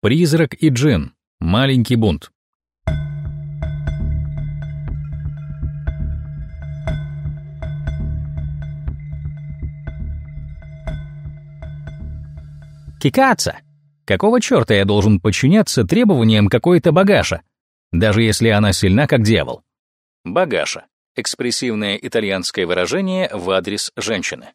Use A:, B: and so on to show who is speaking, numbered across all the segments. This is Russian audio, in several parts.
A: Призрак и джин. Маленький бунт. Кикаться! Какого черта я должен подчиняться требованиям какой-то багаша, даже если она сильна, как дьявол? Багаша — экспрессивное итальянское выражение в адрес женщины.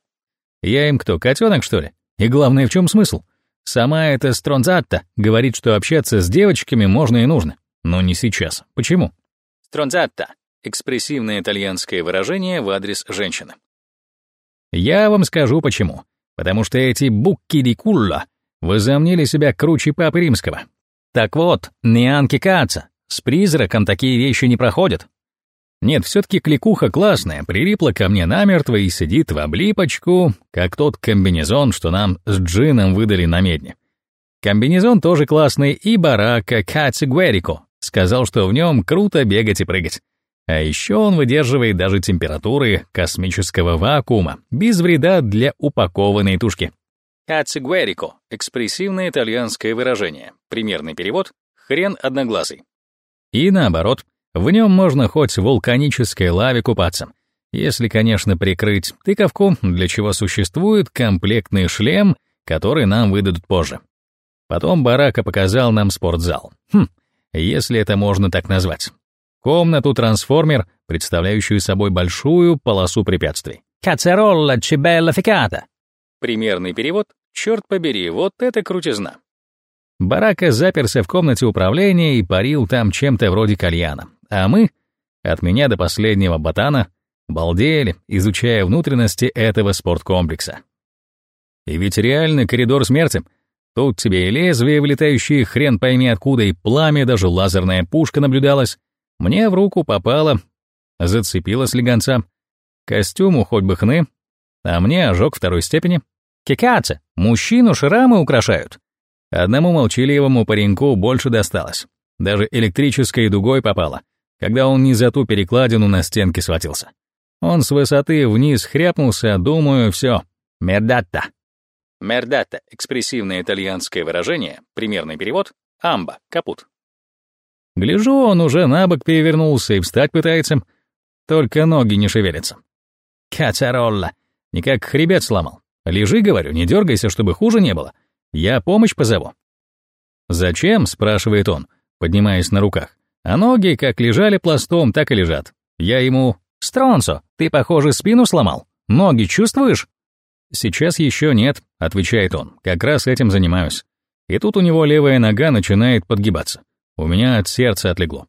A: Я им кто, котенок, что ли? И главное, в чем смысл? Сама эта Стронзатта говорит, что общаться с девочками можно и нужно. Но не сейчас. Почему? Стронзатта — экспрессивное итальянское выражение в адрес женщины. Я вам скажу почему. Потому что эти букки ди кулла возомнили себя круче Папы Римского. Так вот, не Анки Каца, с призраком такие вещи не проходят. Нет, все-таки кликуха классная, прилипла ко мне намертво и сидит в облипочку, как тот комбинезон, что нам с джином выдали на медне. Комбинезон тоже классный, и барака Каци Гуэрико сказал, что в нем круто бегать и прыгать. А еще он выдерживает даже температуры космического вакуума, без вреда для упакованной тушки. Кацигуэрико — экспрессивное итальянское выражение. Примерный перевод — хрен одноглазый. И наоборот, в нем можно хоть в вулканической лаве купаться, если, конечно, прикрыть тыковку, для чего существует комплектный шлем, который нам выдадут позже. Потом Барака показал нам спортзал. Хм, если это можно так назвать. Комнату-трансформер, представляющую собой большую полосу препятствий. «Кацеролла чебелла фиката». Примерный перевод «Черт побери, вот это крутизна». Барака заперся в комнате управления и парил там чем-то вроде кальяна, а мы, от меня до последнего ботана, балдели, изучая внутренности этого спорткомплекса. И ведь реально коридор смерти. Тут тебе и лезвие, вылетающие хрен пойми откуда, и пламя, даже лазерная пушка наблюдалась. Мне в руку попало, зацепило слегонца. Костюму хоть бы хны, а мне ожог второй степени. Кикаца, мужчину шрамы украшают. Одному молчаливому пареньку больше досталось. Даже электрической дугой попало, когда он не за ту перекладину на стенке схватился. Он с высоты вниз хряпнулся, думаю, все. Мердатта. Мердатта — экспрессивное итальянское выражение, примерный перевод — амба, капут. Гляжу, он уже на бок перевернулся и встать пытается, только ноги не шевелятся. Кацаролла, никак хребет сломал. Лежи, говорю, не дергайся, чтобы хуже не было. Я помощь позову. «Зачем?» — спрашивает он, поднимаясь на руках. А ноги как лежали пластом, так и лежат. Я ему «Стронсо, ты, похоже, спину сломал. Ноги чувствуешь?» «Сейчас еще нет», — отвечает он. «Как раз этим занимаюсь». И тут у него левая нога начинает подгибаться. У меня от сердца отлегло.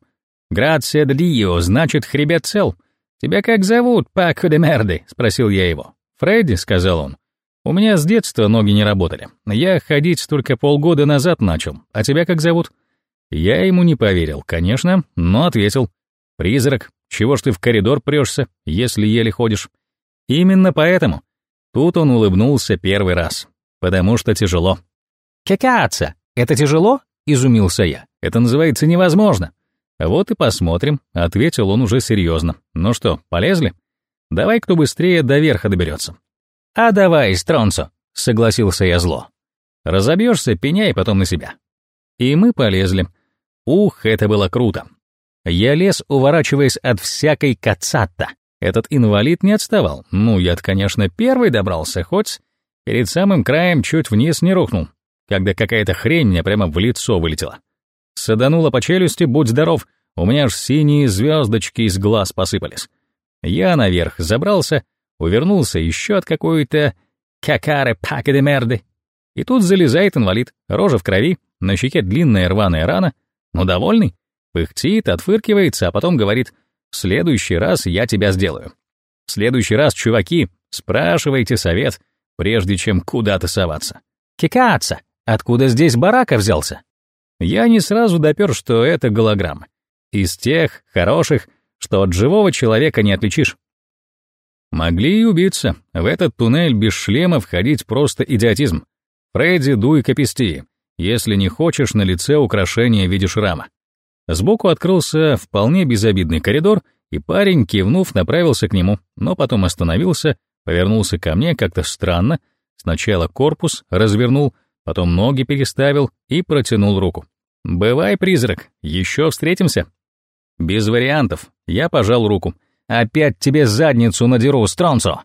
A: «Грация Дио, значит, хребет цел. Тебя как зовут, Пако де Мерды?» — спросил я его. «Фредди», — сказал он. «У меня с детства ноги не работали. Я ходить только полгода назад начал. А тебя как зовут?» Я ему не поверил, конечно, но ответил. «Призрак, чего ж ты в коридор прешься, если еле ходишь?» «Именно поэтому». Тут он улыбнулся первый раз. «Потому что тяжело». «Кекаться, это тяжело?» — изумился я. «Это называется невозможно». «Вот и посмотрим», — ответил он уже серьезно. «Ну что, полезли? Давай кто быстрее до верха доберется». «А давай, Стронцо», — согласился я зло. «Разобьешься, пеняй потом на себя». И мы полезли. Ух, это было круто. Я лез, уворачиваясь от всякой кацатта. Этот инвалид не отставал. Ну, я конечно, первый добрался, хоть перед самым краем чуть вниз не рухнул когда какая-то хрень мне прямо в лицо вылетела. Саданула по челюсти, будь здоров, у меня аж синие звездочки из глаз посыпались. Я наверх забрался, увернулся еще от какой-то какары пака де мерды. И тут залезает инвалид, рожа в крови, на щеке длинная рваная рана, но довольный, пыхтит, отфыркивается, а потом говорит «В следующий раз я тебя сделаю». В следующий раз, чуваки, спрашивайте совет, прежде чем куда-то соваться. Кикаться! Откуда здесь барака взялся? Я не сразу допер, что это голограмма. Из тех, хороших, что от живого человека не отличишь. Могли и убиться. В этот туннель без шлема входить просто идиотизм. Фредди, дуй каписти, если не хочешь на лице украшения в виде шрама. Сбоку открылся вполне безобидный коридор, и парень, кивнув, направился к нему, но потом остановился, повернулся ко мне как-то странно, сначала корпус развернул, потом ноги переставил и протянул руку. «Бывай, призрак, еще встретимся?» «Без вариантов». Я пожал руку. «Опять тебе задницу надеру, Стронцо!»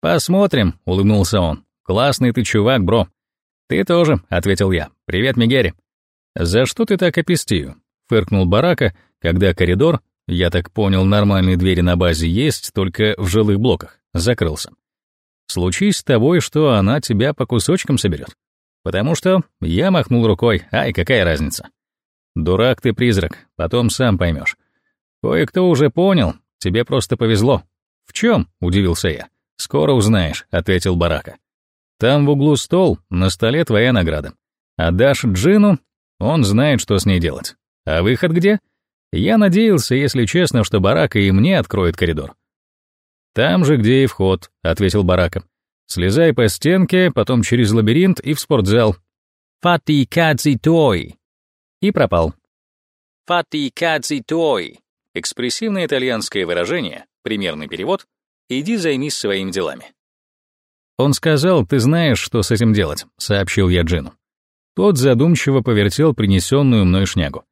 A: «Посмотрим», — улыбнулся он. «Классный ты чувак, бро». «Ты тоже», — ответил я. «Привет, Мигери». «За что ты так опестию?» — фыркнул Барака, когда коридор, я так понял, нормальные двери на базе есть, только в жилых блоках, закрылся. «Случись с тобой, что она тебя по кусочкам соберет. Потому что я махнул рукой, ай, какая разница. Дурак ты, призрак, потом сам поймешь. Кое-кто уже понял, тебе просто повезло. В чем? удивился я. Скоро узнаешь, ответил Барака. Там в углу стол, на столе твоя награда. Отдашь Джину, он знает, что с ней делать. А выход где? Я надеялся, если честно, что Барака и мне откроет коридор. Там же, где и вход, ответил Барака. Слезай по стенке, потом через лабиринт и в спортзал. Фати кадзи той. И пропал. Фати кадзи той. Экспрессивное итальянское выражение, примерный перевод «иди займись своими делами». «Он сказал, ты знаешь, что с этим делать», — сообщил я Джину. Тот задумчиво повертел принесенную мной шнягу.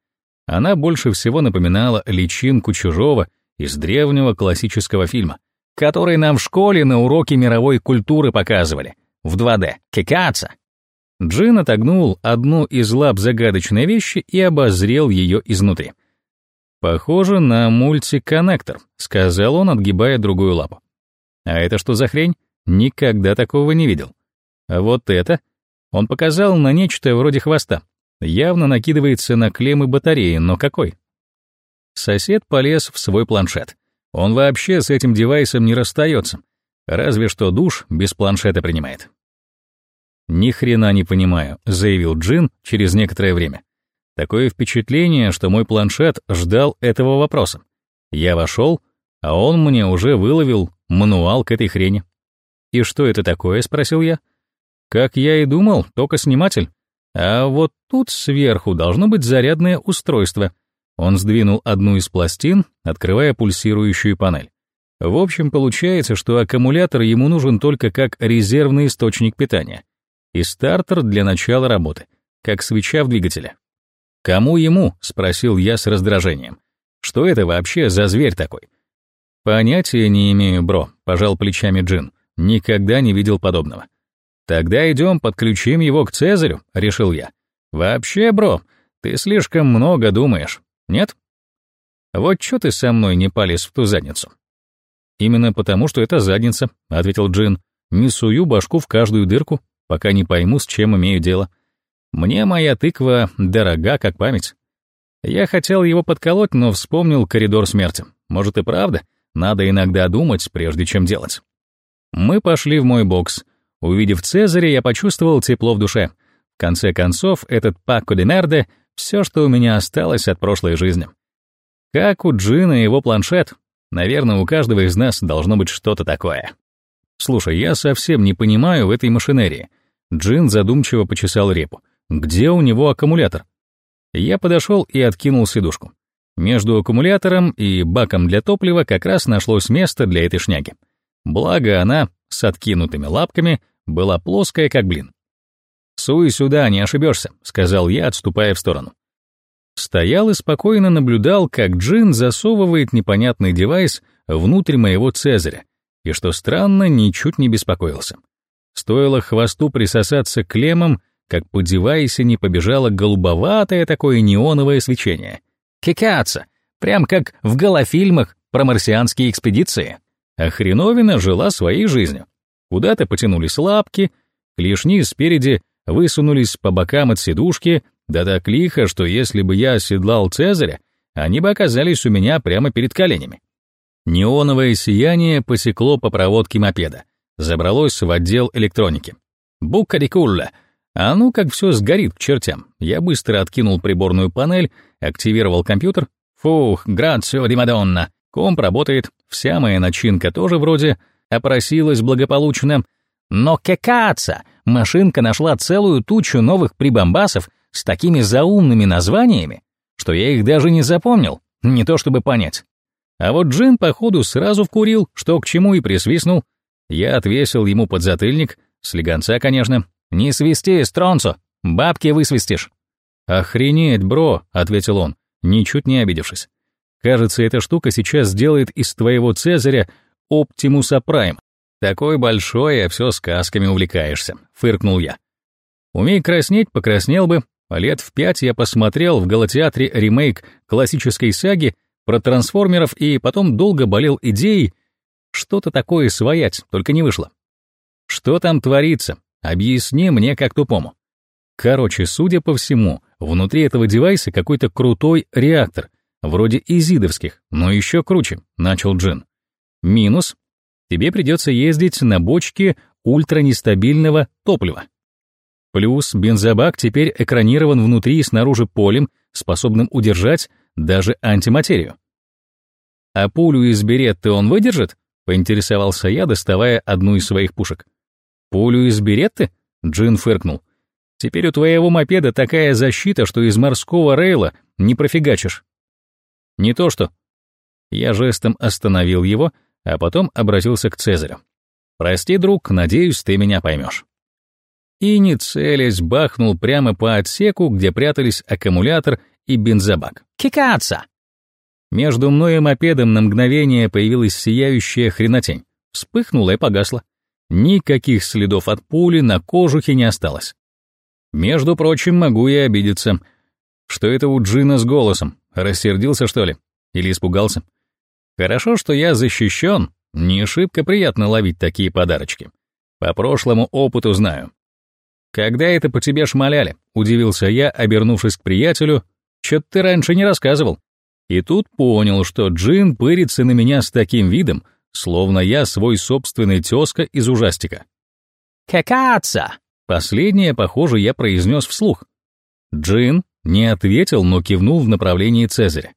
A: Она больше всего напоминала личинку чужого из древнего классического фильма, который нам в школе на уроке мировой культуры показывали, в 2D, кикаться. Джин отогнул одну из лап загадочной вещи и обозрел ее изнутри. «Похоже на мультиконнектор», — сказал он, отгибая другую лапу. «А это что за хрень? Никогда такого не видел. А вот это...» Он показал на нечто вроде хвоста. Явно накидывается на клеммы батареи, но какой? Сосед полез в свой планшет. Он вообще с этим девайсом не расстается. Разве что душ без планшета принимает. «Ни хрена не понимаю», — заявил Джин через некоторое время. Такое впечатление, что мой планшет ждал этого вопроса. Я вошел, а он мне уже выловил мануал к этой хрени. «И что это такое?» — спросил я. «Как я и думал, только сниматель. А вот тут сверху должно быть зарядное устройство». Он сдвинул одну из пластин, открывая пульсирующую панель. В общем, получается, что аккумулятор ему нужен только как резервный источник питания и стартер для начала работы, как свеча в двигателе. «Кому ему?» — спросил я с раздражением. «Что это вообще за зверь такой?» «Понятия не имею, бро», — пожал плечами Джин. «Никогда не видел подобного». «Тогда идем подключим его к Цезарю», — решил я. «Вообще, бро, ты слишком много думаешь, нет?» «Вот что ты со мной не полез в ту задницу?» «Именно потому, что это задница», — ответил Джин. «Не сую башку в каждую дырку, пока не пойму, с чем имею дело. Мне моя тыква дорога, как память. Я хотел его подколоть, но вспомнил коридор смерти. Может и правда, надо иногда думать, прежде чем делать. Мы пошли в мой бокс. Увидев Цезаря, я почувствовал тепло в душе. В конце концов, этот Пако де Мерде — все, что у меня осталось от прошлой жизни. Как у Джина его планшет. Наверное, у каждого из нас должно быть что-то такое. Слушай, я совсем не понимаю в этой машинерии. Джин задумчиво почесал репу. Где у него аккумулятор? Я подошел и откинул сидушку. Между аккумулятором и баком для топлива как раз нашлось место для этой шняги. Благо она, с откинутыми лапками, была плоская, как блин. «Суй сюда, не ошибешься», — сказал я, отступая в сторону. Стоял и спокойно наблюдал, как Джин засовывает непонятный девайс внутрь моего Цезаря, и, что странно, ничуть не беспокоился. Стоило хвосту присосаться к клеммам, как по девайсе не побежало голубоватое такое неоновое свечение. Кикаться! Прям как в голофильмах про марсианские экспедиции. А хреновина жила своей жизнью. Куда-то потянулись лапки, клешни спереди высунулись по бокам от сидушки, да так лихо, что если бы я оседлал Цезаря, они бы оказались у меня прямо перед коленями. Неоновое сияние посекло по проводке мопеда, забралось в отдел электроники. Буккарикулла — а ну как все сгорит к чертям. Я быстро откинул приборную панель, активировал компьютер. Фух, грацио ди мадонна. Комп работает, вся моя начинка тоже вроде опросилась благополучно. Но кекаца! Машинка нашла целую тучу новых прибамбасов с такими заумными названиями, что я их даже не запомнил, не то чтобы понять. А вот Джин, походу, сразу вкурил, что к чему и присвистнул. Я отвесил ему подзатыльник, слегонца, конечно, «Не свисти, Стронцо!» Бабки высвистишь». «Охренеть, бро», — ответил он, ничуть не обидевшись. «Кажется, эта штука сейчас сделает из твоего Цезаря Оптимуса Прайм. Такой большой, а все сказками увлекаешься», — фыркнул я. «Умей краснеть, покраснел бы, лет в пять я посмотрел в Галатеатре ремейк классической саги про трансформеров и потом долго болел идеей что-то такое своять, только не вышло. Что там творится? Объясни мне как тупому. Короче, судя по всему, внутри этого девайса какой-то крутой реактор, вроде изидовских, но еще круче, начал Джин. Минус. Тебе придется ездить на бочке ультранестабильного топлива. Плюс бензобак теперь экранирован внутри и снаружи полем, способным удержать даже антиматерию. А пулю из беретты он выдержит? Поинтересовался я, доставая одну из своих пушек. Пулю из беретты? Джин фыркнул. Теперь у твоего мопеда такая защита, что из морского рейла не профигачишь. Не то что. Я жестом остановил его, а потом обратился к Цезарю. Прости, друг, надеюсь, ты меня поймешь. И не целясь, бахнул прямо по отсеку, где прятались аккумулятор и бензобак. Кикаться! Между мной и мопедом на мгновение появилась сияющая хренотень. Вспыхнула и погасла. Никаких следов от пули на кожухе не осталось. Между прочим, могу я обидеться. Что это у Джина с голосом? Рассердился, что ли? Или испугался? Хорошо, что я защищен. Не шибко приятно ловить такие подарочки. По прошлому опыту знаю. Когда это по тебе шмаляли? Удивился я, обернувшись к приятелю. Чё-то ты раньше не рассказывал. И тут понял, что Джин пырится на меня с таким видом, словно я свой собственный тезка из ужастика. «Какаца!» Последнее, похоже, я произнес вслух. Джин не ответил, но кивнул в направлении Цезаря.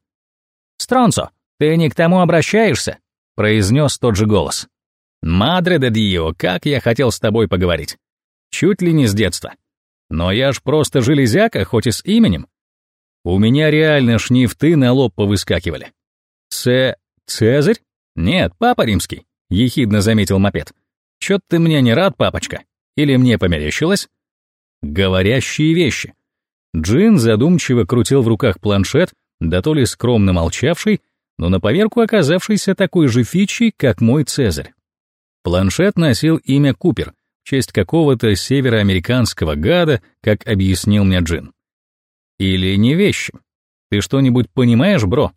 A: «Стронцо, ты не к тому обращаешься?» — произнес тот же голос. «Мадре де Дио, как я хотел с тобой поговорить. Чуть ли не с детства. Но я ж просто железяка, хоть и с именем. У меня реально шнифты на лоб повыскакивали. Ц... Цезарь? Нет, папа римский, ехидно заметил мопед. Чё ты мне не рад, папочка? Или мне померещилось? Говорящие вещи. Джин задумчиво крутил в руках планшет, да то ли скромно молчавший, но на поверку оказавшийся такой же фичей, как мой Цезарь. Планшет носил имя Купер, в честь какого-то североамериканского гада, как объяснил мне Джин. Или не вещи. Ты что-нибудь понимаешь, бро?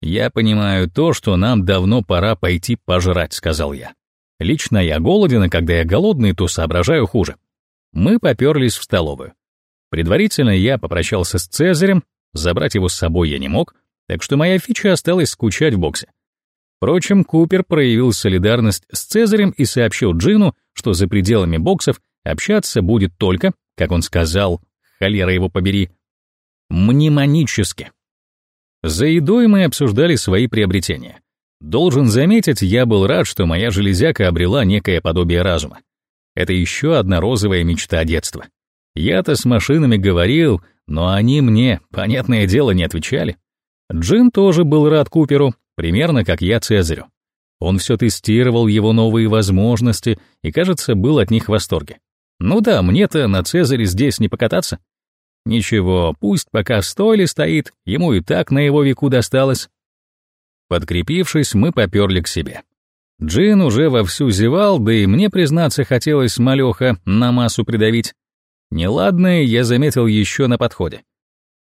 A: Я понимаю то, что нам давно пора пойти пожрать, сказал я. Лично я голоден, и когда я голодный, то соображаю хуже. Мы поперлись в столовую. Предварительно я попрощался с Цезарем, забрать его с собой я не мог, так что моя фича осталась скучать в боксе. Впрочем, Купер проявил солидарность с Цезарем и сообщил Джину, что за пределами боксов общаться будет только, как он сказал, холера его побери, мнемонически. За едой мы обсуждали свои приобретения. Должен заметить, я был рад, что моя железяка обрела некое подобие разума. Это еще одна розовая мечта детства. Я-то с машинами говорил, но они мне, понятное дело, не отвечали. Джин тоже был рад Куперу, примерно как я Цезарю. Он все тестировал его новые возможности и, кажется, был от них в восторге. Ну да, мне-то на Цезаре здесь не покататься. Ничего, пусть пока стоили стоит, ему и так на его веку досталось. Подкрепившись, мы поперли к себе. Джин уже вовсю зевал, да и мне, признаться, хотелось малеха на массу придавить. Неладное я заметил еще на подходе.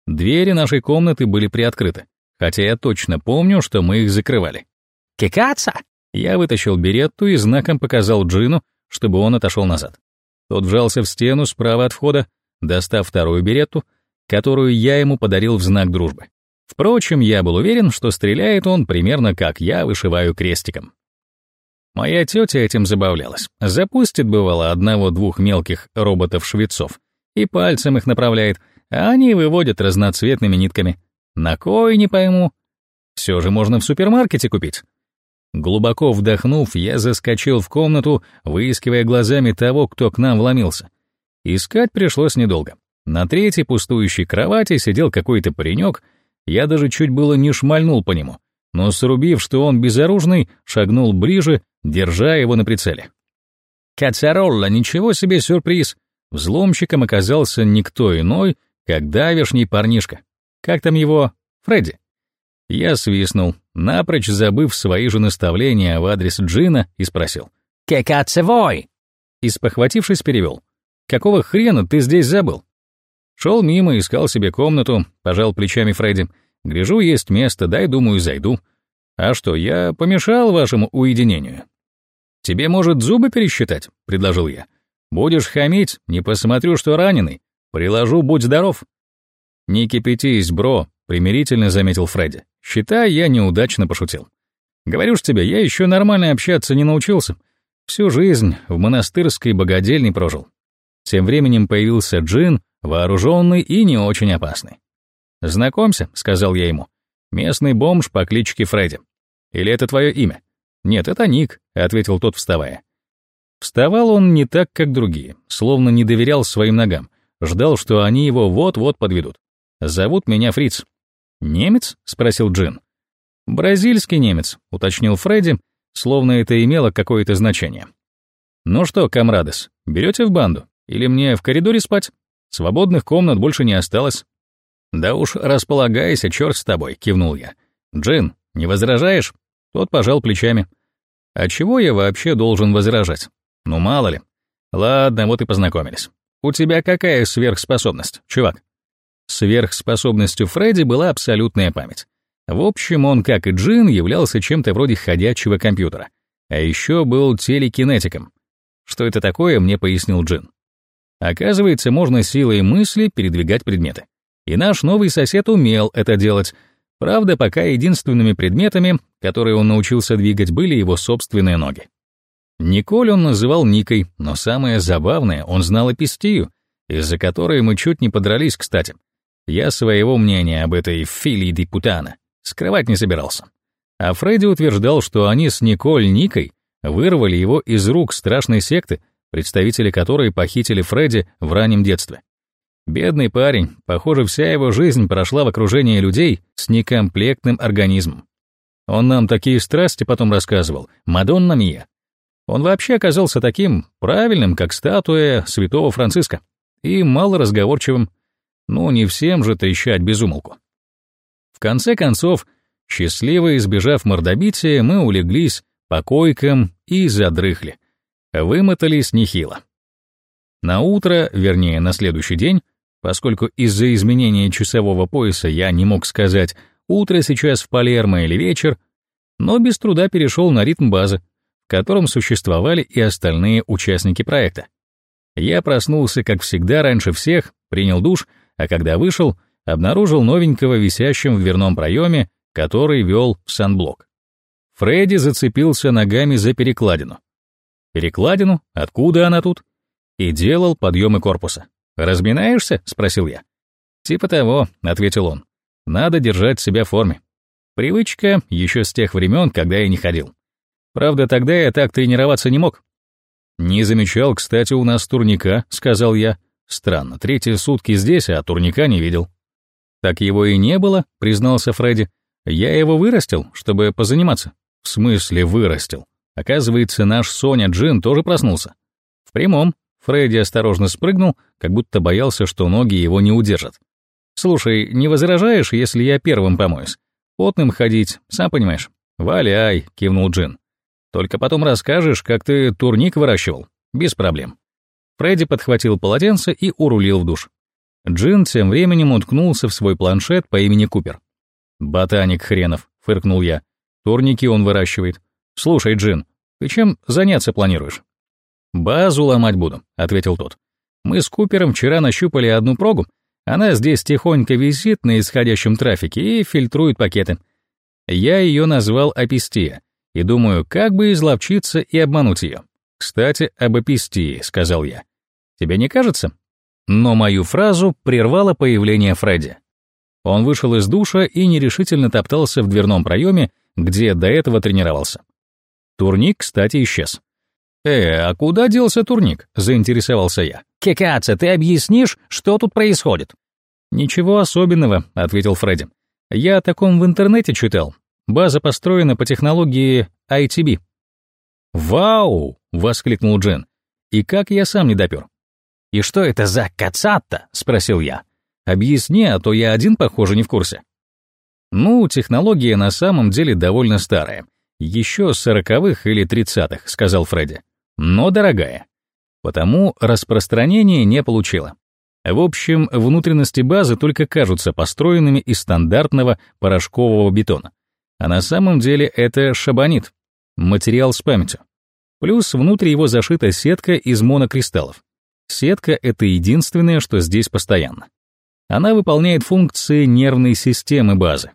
A: Двери нашей комнаты были приоткрыты, хотя я точно помню, что мы их закрывали. «Кикаться!» Я вытащил беретту и знаком показал Джину, чтобы он отошел назад. Тот вжался в стену справа от входа, достав вторую беретту, которую я ему подарил в знак дружбы. Впрочем, я был уверен, что стреляет он примерно как я вышиваю крестиком. Моя тетя этим забавлялась. Запустит, бывало, одного-двух мелких роботов-швецов и пальцем их направляет, а они выводят разноцветными нитками. На кой, не пойму. Все же можно в супермаркете купить. Глубоко вдохнув, я заскочил в комнату, выискивая глазами того, кто к нам вломился. Искать пришлось недолго. На третьей пустующей кровати сидел какой-то паренек, я даже чуть было не шмальнул по нему, но срубив, что он безоружный, шагнул ближе, держа его на прицеле. «Кацаролла, ничего себе сюрприз!» — Взломщиком оказался никто иной, как давешний парнишка. Как там его? Фредди. Я свистнул, напрочь забыв свои же наставления в адрес Джина, и спросил.
B: «Кекацевой!»
A: И, спохватившись, перевел. «Какого хрена ты здесь забыл?» Шел мимо, искал себе комнату, пожал плечами Фредди. «Гляжу, есть место, дай, думаю, зайду. А что, я помешал вашему уединению?» «Тебе, может, зубы пересчитать?» — предложил я. «Будешь хамить, не посмотрю, что раненый. Приложу, будь здоров». «Не кипятись, бро», — примирительно заметил Фредди. «Считай, я неудачно пошутил. Говорю ж тебе, я еще нормально общаться не научился. Всю жизнь в монастырской богадельне прожил. Тем временем появился Джин, вооруженный и не очень опасный. «Знакомься», — сказал я ему, — «местный бомж по кличке Фредди. Или это твое имя?» «Нет, это Ник», — ответил тот, вставая. Вставал он не так, как другие, словно не доверял своим ногам, ждал, что они его вот-вот подведут. «Зовут меня Фриц». «Немец?» — спросил Джин. «Бразильский немец», — уточнил Фредди, словно это имело какое-то значение. «Ну что, камрадес, берете в банду? Или мне в коридоре спать? Свободных комнат больше не осталось». «Да уж, располагайся, черт с тобой», — кивнул я. «Джин, не возражаешь?» Тот пожал плечами. «А чего я вообще должен возражать? Ну, мало ли. Ладно, вот и познакомились. У тебя какая сверхспособность, чувак?» Сверхспособностью Фредди была абсолютная память. В общем, он, как и Джин, являлся чем-то вроде ходячего компьютера. А еще был телекинетиком. Что это такое, мне пояснил Джин. Оказывается, можно силой мысли передвигать предметы. И наш новый сосед умел это делать. Правда, пока единственными предметами, которые он научился двигать, были его собственные ноги. Николь он называл Никой, но самое забавное, он знал эпистию, из-за которой мы чуть не подрались, кстати. Я своего мнения об этой филии Дипутана скрывать не собирался. А Фредди утверждал, что они с Николь Никой вырвали его из рук страшной секты, представители которой похитили Фредди в раннем детстве. Бедный парень, похоже, вся его жизнь прошла в окружении людей с некомплектным организмом. Он нам такие страсти потом рассказывал, Мадонна Мия. Он вообще оказался таким правильным, как статуя святого Франциска, и малоразговорчивым. Ну, не всем же трещать без умолку. В конце концов, счастливо избежав мордобития, мы улеглись по койкам и задрыхли. Вымотались нехило. На утро, вернее, на следующий день, поскольку из-за изменения часового пояса я не мог сказать, утро сейчас в Палермо или вечер, но без труда перешел на ритм базы, в котором существовали и остальные участники проекта. Я проснулся, как всегда, раньше всех, принял душ, а когда вышел, обнаружил новенького висящим в дверном проеме, который вел в санблок. Фредди зацепился ногами за перекладину. Перекладину? Откуда она тут? И делал подъемы корпуса. «Разминаешься?» — спросил я. «Типа того», — ответил он. «Надо держать себя в форме. Привычка еще с тех времен, когда я не ходил. Правда, тогда я так тренироваться не мог». «Не замечал, кстати, у нас турника», — сказал я. «Странно, третьи сутки здесь, а турника не видел». «Так его и не было», — признался Фредди. «Я его вырастил, чтобы позаниматься». «В смысле вырастил?» Оказывается, наш Соня Джин тоже проснулся. В прямом. Фредди осторожно спрыгнул, как будто боялся, что ноги его не удержат. «Слушай, не возражаешь, если я первым помоюсь? Потным ходить, сам понимаешь». «Валяй», — кивнул Джин. «Только потом расскажешь, как ты турник выращивал. Без проблем». Фредди подхватил полотенце и урулил в душ. Джин тем временем уткнулся в свой планшет по имени Купер. «Ботаник хренов», — фыркнул я. «Турники он выращивает. Слушай, Джин, ты чем заняться планируешь?» «Базу ломать буду», — ответил тот. «Мы с Купером вчера нащупали одну прогу. Она здесь тихонько висит на исходящем трафике и фильтрует пакеты. Я ее назвал Апистия, и думаю, как бы изловчиться и обмануть ее. Кстати, об Апистии, — сказал я. Тебе не кажется?» Но мою фразу прервало появление Фредди. Он вышел из душа и нерешительно топтался в дверном проеме, где до этого тренировался. Турник, кстати, исчез. «Э, а куда делся турник?» — заинтересовался я.
B: «Кекаца, ты объяснишь, что тут происходит?»
A: «Ничего особенного», — ответил Фредди. «Я о таком в интернете читал. База построена по технологии ITB». «Вау!» — воскликнул Джен. «И как я сам не допер?» «И что это за кацатта?» — спросил я. «Объясни, а то я один, похоже, не в курсе». «Ну, технология на самом деле довольно старая. Еще с сороковых или тридцатых», — сказал Фредди. «Но дорогая. Потому распространение не получила. В общем, внутренности базы только кажутся построенными из стандартного порошкового бетона. А на самом деле это шабанит, материал с памятью. Плюс внутрь его зашита сетка из монокристаллов. Сетка — это единственное, что здесь постоянно. Она выполняет функции нервной системы базы.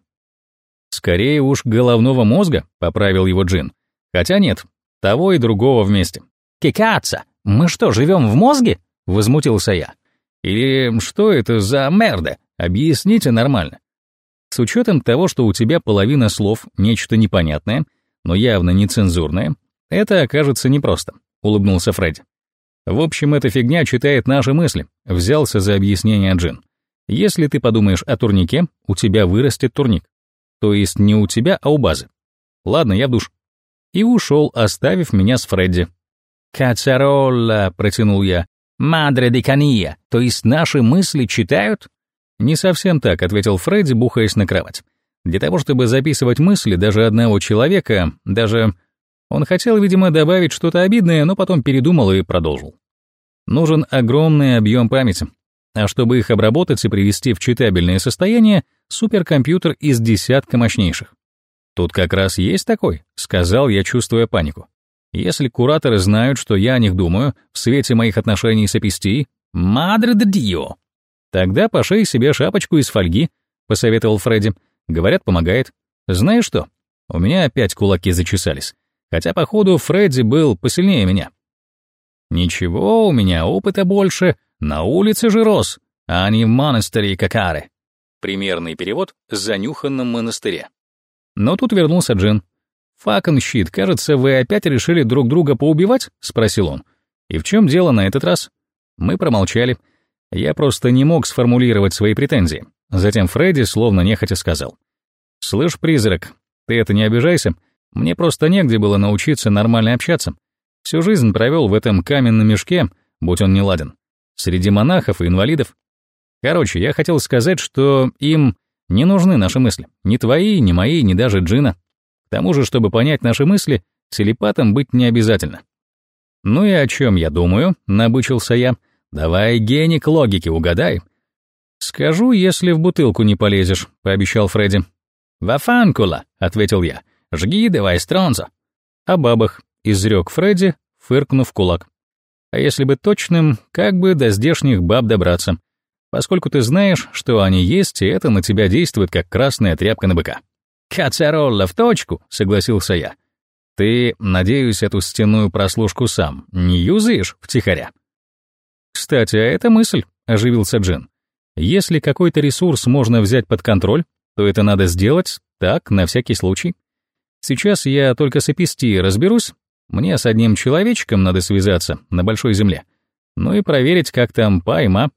A: «Скорее уж головного мозга», — поправил его Джин. «Хотя нет, того и другого вместе».
B: «Кикаться! Мы что, живем в мозге?» — возмутился я.
A: «Или что это за мерда? Объясните нормально». С учетом того, что у тебя половина слов — нечто непонятное, но явно нецензурное, это окажется непросто, — улыбнулся Фредди. В общем, эта фигня читает наши мысли, взялся за объяснение Джин. Если ты подумаешь о турнике, у тебя вырастет турник. То есть не у тебя, а у базы. Ладно, я в душ. И ушел, оставив меня с Фредди.
B: «Кацаролла», — протянул я. «Мадре де кания», то есть наши мысли читают?
A: «Не совсем так», — ответил Фредди, бухаясь на кровать. «Для того, чтобы записывать мысли даже одного человека, даже он хотел, видимо, добавить что-то обидное, но потом передумал и продолжил. Нужен огромный объем памяти. А чтобы их обработать и привести в читабельное состояние, суперкомпьютер из десятка мощнейших. Тут как раз есть такой, сказал я, чувствуя панику. Если кураторы знают, что я о них думаю, в свете моих отношений с Эписти, мадре де дио. Тогда пошей себе шапочку из фольги, посоветовал Фредди. Говорят, помогает. Знаешь что? У меня опять кулаки зачесались хотя, походу, Фредди был посильнее меня. Ничего, у меня опыта больше, на улице же рос, а не в монастыре Какаре. Примерный перевод «с занюханном монастыре». Но тут вернулся Джин. «Факон щит, кажется, вы опять решили друг друга поубивать?» — спросил он. «И в чем дело на этот раз?» Мы промолчали. Я просто не мог сформулировать свои претензии. Затем Фредди словно нехотя сказал. «Слышь, призрак, ты это не обижайся, мне просто негде было научиться нормально общаться. Всю жизнь провел в этом каменном мешке, будь он не ладен, среди монахов и инвалидов. Короче, я хотел сказать, что им не нужны наши мысли. Ни твои, ни мои, ни даже Джина. К тому же, чтобы понять наши мысли, телепатом быть не обязательно. «Ну и о чем я думаю?» — набычился я. «Давай, геник логики, угадай». «Скажу, если в бутылку не полезешь», — пообещал Фредди. «Вафанкула», — ответил я. Жги, давай стронза. О бабах, изрек Фредди, фыркнув кулак. А если быть точным, как бы до здешних баб добраться, поскольку ты знаешь, что они есть, и это на тебя действует, как красная тряпка на быка. «Кацаролла в точку», — согласился я. «Ты, надеюсь, эту стенную прослушку сам не юзаешь втихаря?» «Кстати, а это мысль», — оживился Джин. «Если какой-то ресурс можно взять под контроль, то это надо сделать так, на всякий случай. Сейчас я только с эписти разберусь. Мне с одним человечком надо связаться на большой земле. Ну и проверить, как там пайма.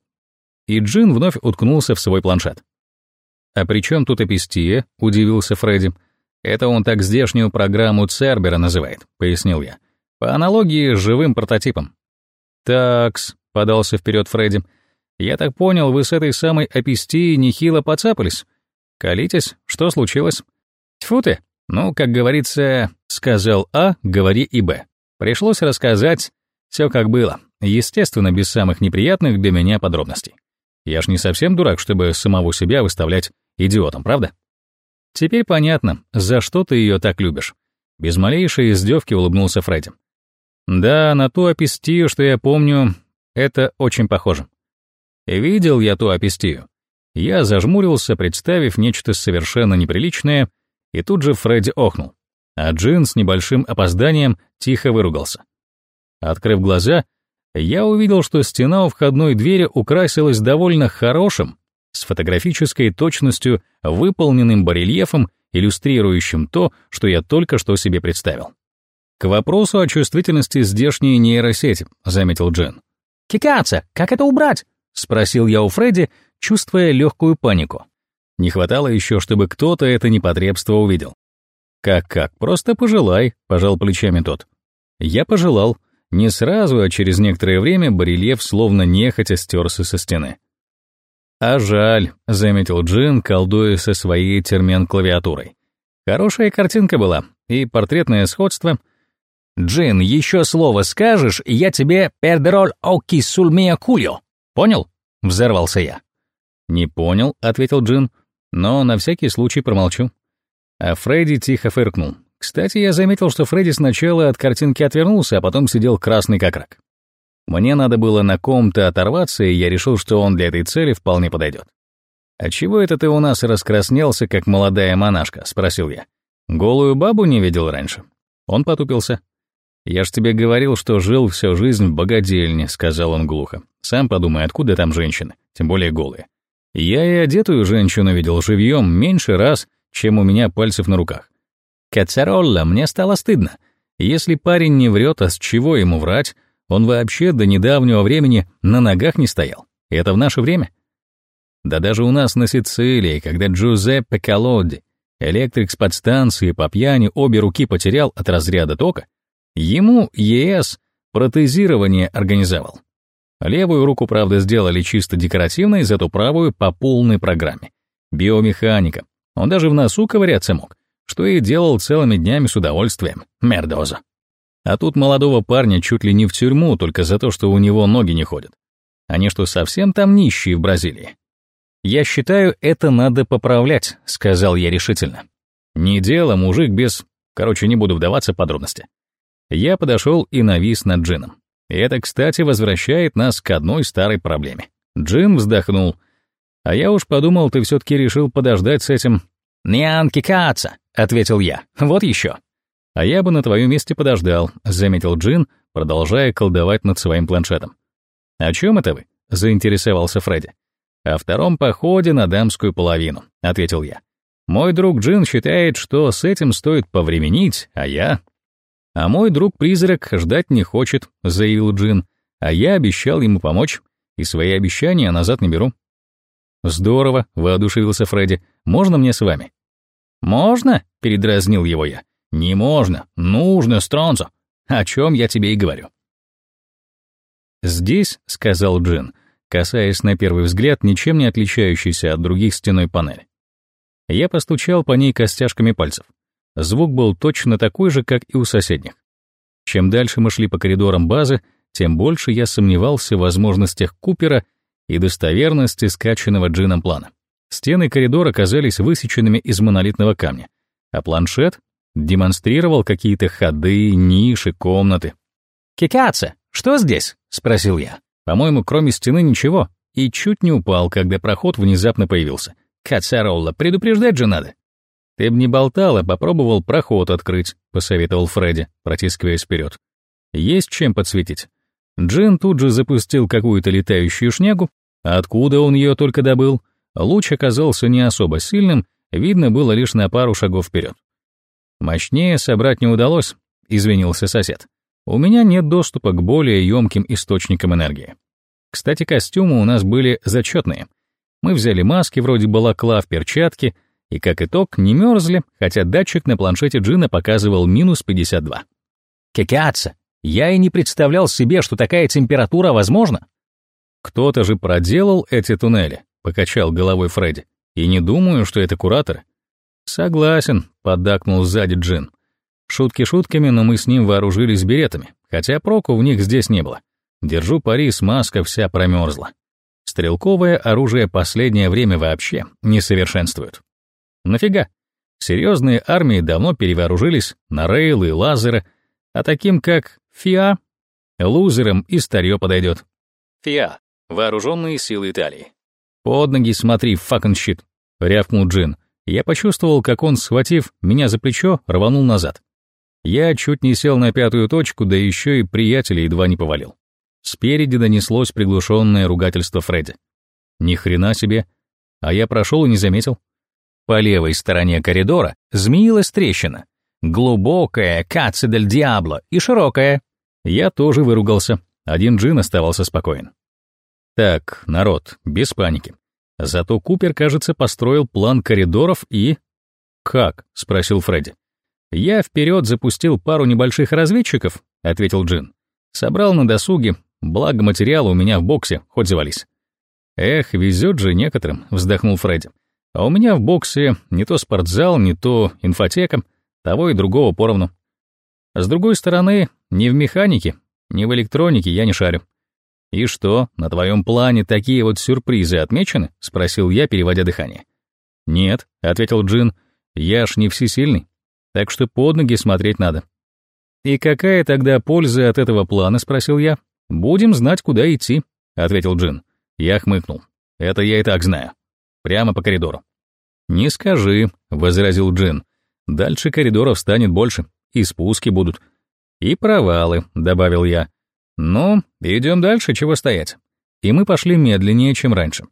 A: И Джин вновь уткнулся в свой планшет. «А при чем тут эпистия?» — удивился Фредди. «Это он так здешнюю программу Цербера называет», — пояснил я. «По аналогии с живым прототипом». «Такс», — подался вперед Фредди. «Я так понял, вы с этой самой апистией нехило поцапались. Колитесь, что случилось?» «Тьфу ты!» Ну, как говорится, сказал А, говори и Б. Пришлось рассказать все как было, естественно, без самых неприятных для меня подробностей. Я ж не совсем дурак, чтобы самого себя выставлять идиотом, правда? Теперь понятно, за что ты ее так любишь. Без малейшей издевки улыбнулся Фредди. Да, на ту апистию, что я помню, это очень похоже. Видел я ту апистию. Я зажмурился, представив нечто совершенно неприличное — и тут же Фредди охнул, а Джин с небольшим опозданием тихо выругался. Открыв глаза, я увидел, что стена у входной двери украсилась довольно хорошим, с фотографической точностью выполненным барельефом, иллюстрирующим то, что я только что себе представил. «К вопросу о чувствительности здешней нейросети», — заметил Джин.
B: «Кикаться, как это убрать?» — спросил я у Фредди, чувствуя легкую панику.
A: Не хватало еще, чтобы кто-то это непотребство увидел. «Как-как, просто пожелай», — пожал плечами тот. Я пожелал. Не сразу, а через некоторое время барельеф словно нехотя стерся со стены. «А жаль», — заметил Джин, колдуя со своей термен-клавиатурой. «Хорошая картинка была, и портретное сходство...» «Джин, еще слово скажешь, я тебе пердероль оки сульмия кульо. Понял?» — взорвался я. «Не понял», — ответил Джин, но на всякий случай промолчу. А Фредди тихо фыркнул. Кстати, я заметил, что Фредди сначала от картинки отвернулся, а потом сидел красный как рак. Мне надо было на ком-то оторваться, и я решил, что он для этой цели вполне подойдет. «А чего это ты у нас раскраснелся, как молодая монашка?» — спросил я. «Голую бабу не видел раньше?» Он потупился. «Я ж тебе говорил, что жил всю жизнь в богадельне», — сказал он глухо. «Сам подумай, откуда там женщины, тем более голые. Я и одетую женщину видел живьем меньше раз, чем у меня пальцев на руках. Кацаролла, мне стало стыдно. Если парень не врет, а с чего ему врать, он вообще до недавнего времени на ногах не стоял. Это в наше время. Да даже у нас на Сицилии, когда Джузеппе Колодди, электрик с подстанции, по пьяни обе руки потерял от разряда тока, ему ЕС протезирование организовал. Левую руку, правда, сделали чисто декоративной, зато правую по полной программе. Биомеханика. Он даже в носу ковыряться мог что и делал целыми днями с удовольствием. Мердоза. А тут молодого парня чуть ли не в тюрьму только за то, что у него ноги не ходят. Они что, совсем там нищие в Бразилии? «Я считаю, это надо поправлять», — сказал я решительно. «Не дело, мужик без...» Короче, не буду вдаваться в подробности. Я подошел и навис над Джином. Это, кстати, возвращает нас к одной старой проблеме. Джин вздохнул. А я уж подумал, ты все-таки решил подождать с этим «Нянки каца», — ответил я. «Вот еще». «А я бы на твоем месте подождал», — заметил Джин, продолжая колдовать над своим планшетом. «О чем это вы?» — заинтересовался Фредди. «О втором походе на дамскую половину», — ответил я. «Мой друг Джин считает, что с этим стоит повременить, а я...» «А мой друг-призрак ждать не хочет», — заявил Джин, «а я обещал ему помочь, и свои обещания назад не беру». «Здорово», — воодушевился Фредди. «Можно мне с вами?» «Можно?» — передразнил его я. «Не можно. Нужно, Стронцо. О чем я тебе и говорю». «Здесь», — сказал Джин, касаясь на первый взгляд ничем не отличающейся от других стеной панели. Я постучал по ней костяшками пальцев. Звук был точно такой же, как и у соседних. Чем дальше мы шли по коридорам базы, тем больше я сомневался в возможностях Купера и достоверности скачанного джином плана. Стены коридора казались высеченными из монолитного камня, а планшет демонстрировал какие-то ходы, ниши, комнаты. «Кикаца, что здесь?» — спросил я. По-моему, кроме стены ничего, и чуть не упал, когда проход внезапно появился. «Кацаролла, предупреждать же надо!» «Ты б не болтал, а попробовал проход открыть», — посоветовал Фредди, протискиваясь вперед. «Есть чем подсветить». Джин тут же запустил какую-то летающую шнягу. Откуда он ее только добыл? Луч оказался не особо сильным, видно было лишь на пару шагов вперед. Мощнее собрать не удалось, извинился сосед. У меня нет доступа к более емким источникам энергии. Кстати, костюмы у нас были зачетные. Мы взяли маски вроде балаклав, перчатки, и как итог не мерзли, хотя датчик на планшете Джина показывал минус 52. «Кекаца, я и не представлял себе, что такая температура возможна. Кто-то же проделал эти туннели, покачал головой Фредди. И не думаю, что это кураторы. Согласен, поддакнул сзади Джин. Шутки шутками, но мы с ним вооружились беретами, хотя проку в них здесь не было. Держу пари, смазка вся промерзла. Стрелковое оружие последнее время вообще не совершенствует. Нафига? Серьезные армии давно перевооружились на рейлы и лазеры, а таким как ФИА лузерам и старье подойдет. ФИА — вооруженные силы Италии. «Под ноги смотри, факин щит», — рявкнул Джин. Я почувствовал, как он, схватив меня за плечо, рванул назад. Я чуть не сел на пятую точку, да еще и приятеля едва не повалил. Спереди донеслось приглушенное ругательство Фредди. Ни хрена себе. А я прошел и не заметил. По левой стороне коридора змеилась трещина. Глубокая, каци дель диабло, и широкая. Я тоже выругался. Один джин оставался спокоен. Так, народ, без паники. Зато Купер, кажется, построил план коридоров и... «Как?» — спросил Фредди. «Я вперед запустил пару небольших разведчиков», — ответил Джин. Собрал на досуге, благо материала у меня в боксе, хоть завались. Эх, везет же некоторым, вздохнул Фредди. А у меня в боксе не то спортзал, не то инфотека, того и другого поровну. С другой стороны, ни в механике, ни в электронике я не шарю. «И что, на твоем плане такие вот сюрпризы отмечены?» — спросил я, переводя дыхание. «Нет», — ответил Джин, — «я ж не всесильный, так что под ноги смотреть надо». «И какая тогда польза от этого плана?» — спросил я. «Будем знать, куда идти», — ответил Джин. Я хмыкнул. «Это я и так знаю. Прямо по коридору». «Не скажи», — возразил Джин. «Дальше коридоров станет больше, и спуски будут». «И провалы», — добавил я. «Ну, идем дальше, чего стоять». И мы пошли медленнее, чем раньше.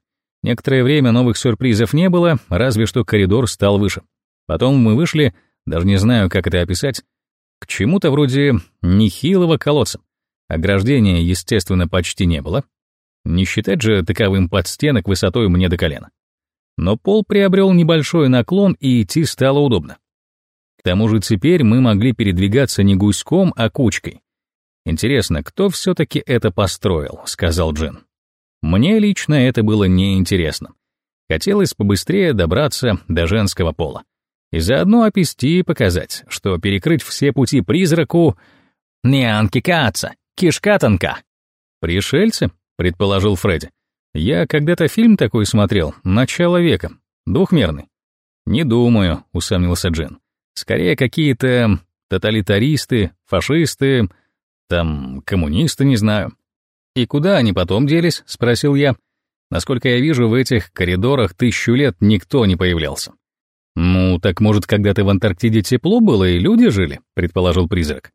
A: Некоторое время новых сюрпризов не было, разве что коридор стал выше. Потом мы вышли, даже не знаю, как это описать, к чему-то вроде нехилого колодца. Ограждения, естественно, почти не было. Не считать же таковым подстенок высотой мне до колена. Но пол приобрел небольшой наклон, и идти стало удобно. К тому же теперь мы могли передвигаться не гуськом, а кучкой. «Интересно, кто все-таки это построил?» — сказал Джин. Мне лично это было неинтересно. Хотелось побыстрее добраться до женского пола. И заодно описти и показать, что перекрыть все пути призраку... «Нянки каца, кишка тонка». «Пришельцы?» — предположил Фредди. «Я когда-то фильм такой смотрел, начало века, двухмерный». «Не думаю», — усомнился Джин. «Скорее какие-то тоталитаристы, фашисты, там коммунисты, не знаю». «И куда они потом делись?» — спросил я. Насколько я вижу, в этих коридорах тысячу лет никто не появлялся. «Ну, так может, когда-то в Антарктиде тепло было и люди жили?» — предположил призрак.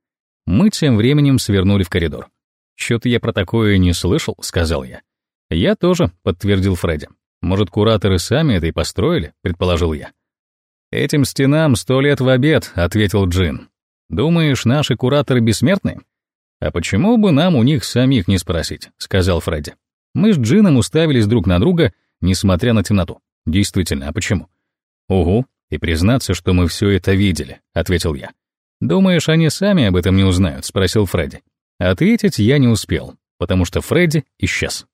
A: Мы тем временем свернули в коридор. «Чё-то я про такое не слышал», — сказал я. «Я тоже», — подтвердил Фредди. «Может, кураторы сами это и построили?» — предположил я. «Этим стенам сто лет в обед», — ответил Джин. «Думаешь, наши кураторы бессмертны?» «А почему бы нам у них самих не спросить?» — сказал Фредди. Мы с Джином уставились друг на друга, несмотря на темноту. Действительно, а почему? «Угу, и признаться, что мы все это видели», — ответил я. «Думаешь, они сами об этом не узнают?» — спросил Фредди. Ответить я не успел, потому что Фредди исчез.